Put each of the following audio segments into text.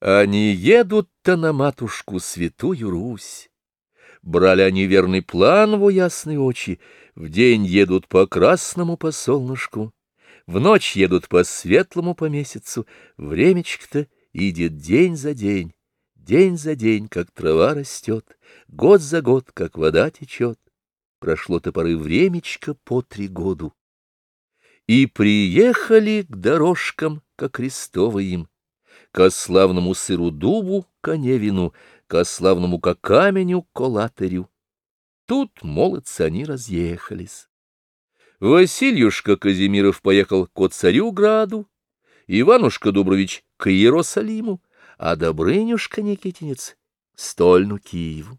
Они едут-то на матушку святую Русь. Брали они верный план во ясные очи, В день едут по красному по солнышку, В ночь едут по светлому по месяцу, Времечко-то идет день за день, День за день, как трава растет, Год за год, как вода течет. Прошло-то поры времечко по три году. И приехали к дорожкам, как крестовым, ко славному сыру дубу, коневину, ко славному ко каменю, колатерю. Тут, молодцы, они разъехались. Васильюшка Казимиров поехал к царю Граду, Иванушка Дубрович к Иерусалиму, а Добрынюшка Никитинец — стольну Киеву.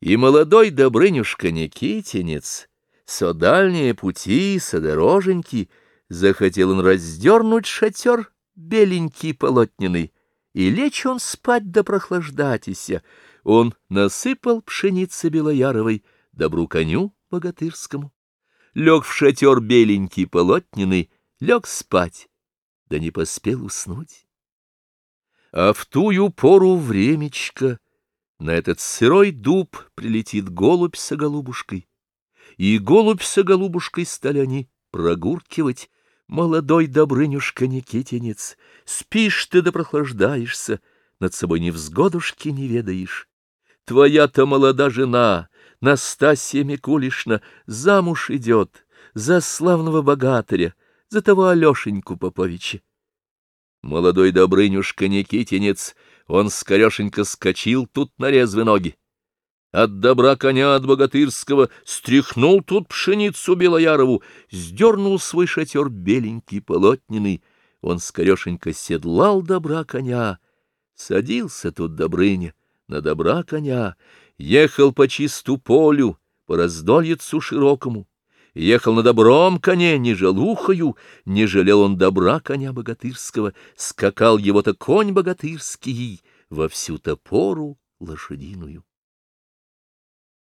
И молодой Добрынюшка Никитинец, со дальние пути, со дороженьки, захотел он раздернуть шатер беленький полотняный, и лечь он спать да прохлаждатися. Он насыпал пшеницы белояровой, добру коню богатырскому. Лег в шатер беленький полотняный, лег спать, да не поспел уснуть. А в тую пору времечко на этот сырой дуб прилетит голубь с голубушкой, и голубь с голубушкой стали они прогуркивать, Молодой Добрынюшка Никитинец, спишь ты да прохлаждаешься, над собой невзгодушки не ведаешь. Твоя-то молода жена, Настасья Микулишна, замуж идет за славного богатыря, за того Алешеньку Поповича. Молодой Добрынюшка Никитинец, он скорешенько скочил тут на резвые ноги. От добра коня от богатырского стряхнул тут пшеницу Белоярову, сдернул свой шатер беленький полотняный. Он скорешенько седлал добра коня. Садился тут Добрыня на добра коня, ехал по чисту полю, по раздольицу широкому. Ехал на добром коне, не жалухою, не жалел он добра коня богатырского, скакал его-то конь богатырский во всю топору лошадиную.